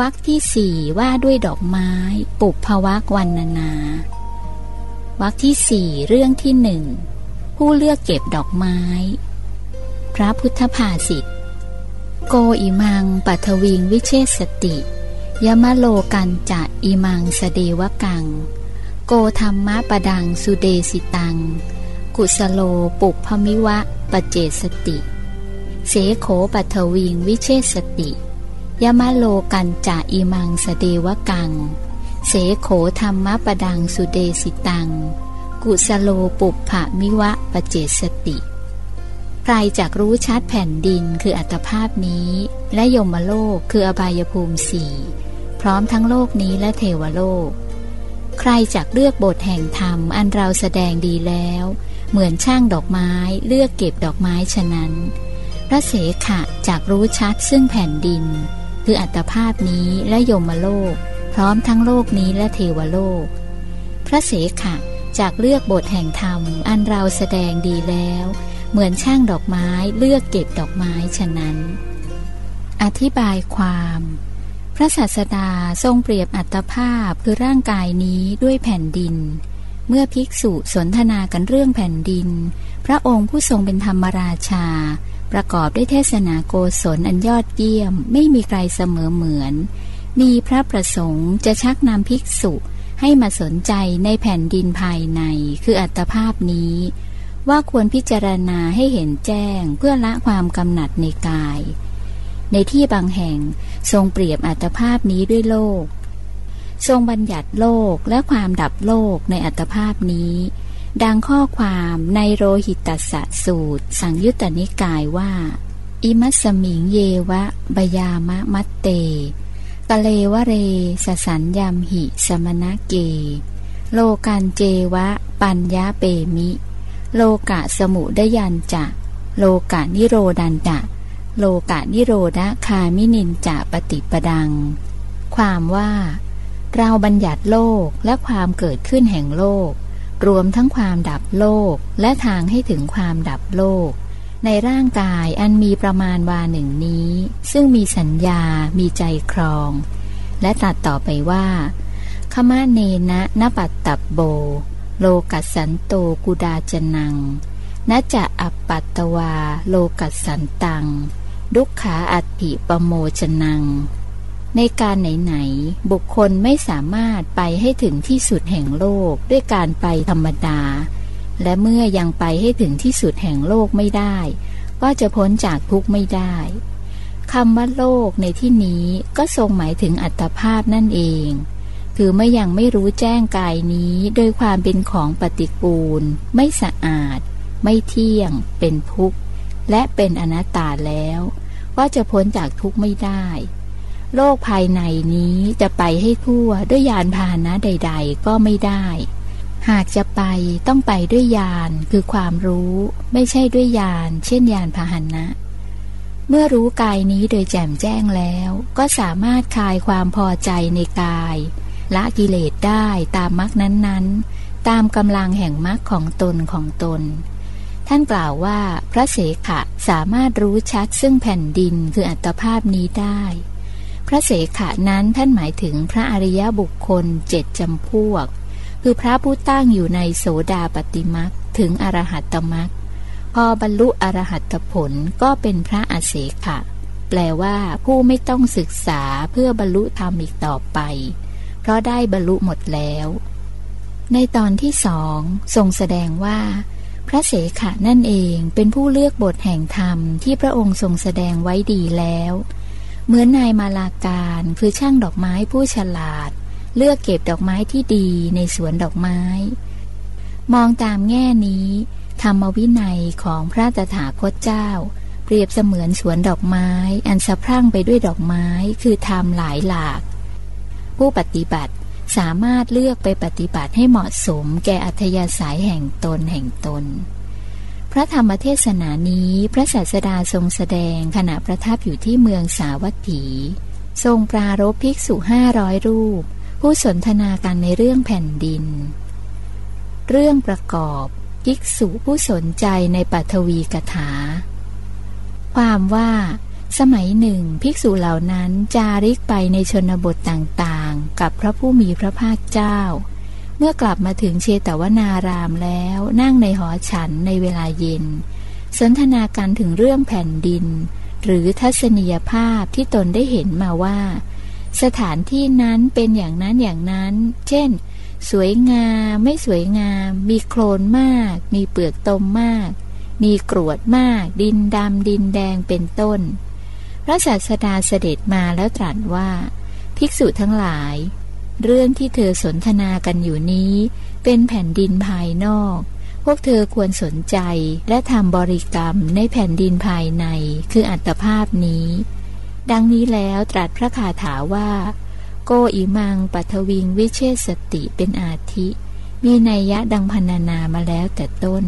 วรรคที่สี่ว่าด้วยดอกไม้ ปุพวักวันนานาวรรคที่สี่เรื่องที่หนึ่งผู้เลือกเก็บดอกไม้ พระพุทธภาษิตโกอิมังปัทวิงวิเชสติ ยมโลกันจะอิมังสเดวกัง โกธรรมะปดังสุเดสิตัง กุสโลปุพมิวะปเจสติ เสโขปัทวิงวิเชสติ ยมโลกันจะอิมังสเดวกัง เสโขธรรมะปดังสุเดสิตัง กุสโลปุพะมิวะปเจสติ ใครจักรู้ชัดแผ่นดินคืออัตภาพนี้ และยมโลกคืออบายภูมิสี่พร้อมทั้งโลกนี้และเทวโลก ใครจักเลือกบทแห่งธรรมอันเราแสดงดีแล้ว เหมือนช่างดอกไม้เลือกเก็บดอกไม้ฉะนั้นพระเสขะจักรู้ชัดซึ่งแผ่นดิน คืออัตภาพนี้และยมโลก พร้อมทั้งโลกนี้และเทวโลก พระเสขะจากเลือกบทแห่งธรรม อันเราแสดงดีแล้ว เหมือนช่างดอกไม้เลือกเก็บดอกไม้ฉะนั้น อธิบายความ พระศาสดาทรงเปรียบอัตภาพคือร่างกายนี้ด้วยแผ่นดิน เมื่อภิกษุสนทนากันเรื่องแผ่นดิน พระองค์ผู้ทรงเป็นธรรมราชา ประกอบด้วยเทศนาโกศลอันยอดเยี่ยม ไม่มีใครเสมอเหมือน มีพระประสงค์จะชักนำภิกษุให้มาสนใจในแผ่นดินภายในคืออัตภาพนี้ ว่าควรพิจารณาให้เห็นแจ้งเพื่อละความกำหนัดในกาย ในที่บางแห่งทรงเปรียบอัตภาพนี้ด้วยโลก ทรงบัญญัติโลกและความดับโลกในอัตภาพนี้ ดังข้อความในโรหิตสะสูตร สังยุตตนิกายว่า อิมัสมิงเยวะบยามะมัตเต กะเลวะเรสสัญยามหิสมณะเก โลกันเจวะ ปัญญาเปมิ โลกะสมุดยันจะโลกะนิโรดันจะโลกะนิโรดะคามินินจะปฏิปดัง ความว่า เราบัญญัติโลกและความเกิดขึ้นแห่งโลก รวมทั้งความดับโลกและทางให้ถึงความดับโลก ในร่างกายอันมีประมาณวาหนึ่งนี้ ซึ่งมีสัญญา มีใจครอง และตัดต่อไปว่าขมาเนนะนปัตตับโบ โลกัสันโตกุดาจนังนจะอัปปัตตวา โลกัสสันตัง ดุขขาอัตถิปโมจนัง ในการไหนๆบุคคลไม่สามารถไปให้ถึงที่สุดแห่งโลกด้วยการไปธรรมดา และเมื่อยังไปให้ถึงที่สุดแห่งโลกไม่ได้ ก็จะพ้นจากทุกข์ไม่ได้คำว่าโลกในที่นี้ก็ทรงหมายถึงอัตภาพนั่นเอง คือเมื่อยังไม่รู้แจ้งกายนี้โดยความเป็นของปฏิกูล ไม่สะอาด ไม่เที่ยง เป็นทุกข์ และเป็นอนัตตาแล้ว ก็จะพ้นจากทุกข์ไม่ได้ โลกภายในนี้จะไปให้ทั่วด้วยยานพาหนะใด ๆ ก็ไม่ได้ หากจะไปต้องไปด้วยยานคือความรู้ไม่ใช่ด้วยยาน เช่นยานพาหนะ เมื่อรู้กายนี้โดยแจ่มแจ้งแล้ว ก็สามารถคลายความพอใจในกาย ละกิเลสได้ตามมรรคนั้นๆ ตามกำลังแห่งมรรคของตนของตนท่านกล่าวว่าพระเสขะสามารถรู้ชัดซึ่งแผ่นดินคืออัตภาพนี้ได้ พระเสขะนั้นท่านหมายถึงพระอริยบุคคลเจ็ดจำพวก คือพระผู้ตั้งอยู่ในโสดาปติมักถึงอรหัตตมักพอบรรลุอรหัตผลก็เป็นพระอาเสขะ แปลว่าผู้ไม่ต้องศึกษาเพื่อบรรลุธรรมอีกต่อไป เพราะได้บรรลุหมดแล้ว ในตอนที่สองทรงแสดงว่า พระเสขะนั่นเองเป็นผู้เลือกบทแห่งธรรมที่พระองค์ทรงแสดงไว้ดีแล้ว เหมือนนายมาลาการคือช่างดอกไม้ผู้ฉลาด เลือกเก็บดอกไม้ที่ดีในสวนดอกไม้ มองตามแง่นี้ ธรรมวินัยของพระตถาคตเจ้า เปรียบเสมือนสวนดอกไม้ อันสะพรั่งไปด้วยดอกไม้คือธรรมหลายหลาก ผู้ปฏิบัติสามารถเลือกไปปฏิบัติให้เหมาะสมแก่อัธยาศัยแห่งตนแห่งตน ระธรรมเทศนานี้พระศาสดาทรงแสดงขณะประทับอยู่ที่เมืองสาวัตถี ทรงปรารบภิกษุห้าร้อยรูป ผู้สนทนากันในเรื่องแผ่นดิน เรื่องประกอบภิกษุผู้สนใจในปัทวีกถา ความว่า สมัยหนึ่งภิกษุเหล่านั้นจาริกไปในชนบทต่างๆ กับพระผู้มีพระภาคเจ้า เมื่อกลับมาถึงเชตวนารามแล้วนั่งในหอฉันในเวลาเย็น สนทนากันถึงเรื่องแผ่นดิน หรือทัศนียภาพที่ตนได้เห็นมาว่า สถานที่นั้นเป็นอย่างนั้นอย่างนั้น เช่น สวยงามไม่สวยงาม มีโคลนมาก มีเปลือกตมมาก มีกรวดมาก ดินดำดินแดงเป็นต้น พระศาสดาเสด็จมาแล้วตรัสว่า ภิกษุทั้งหลาย เรื่องที่เธอสนทนากันอยู่นี้ เป็นแผ่นดินภายนอก พวกเธอควรสนใจและทำบริกรรมในแผ่นดินภายใน คืออัตภาพนี้ ดังนี้แล้วตรัสพระคาถาว่า โกอิมังปัทวิงวิเชษสติเป็นอาทิ มีนัยยะดังพรรณนามาแล้วแต่ต้น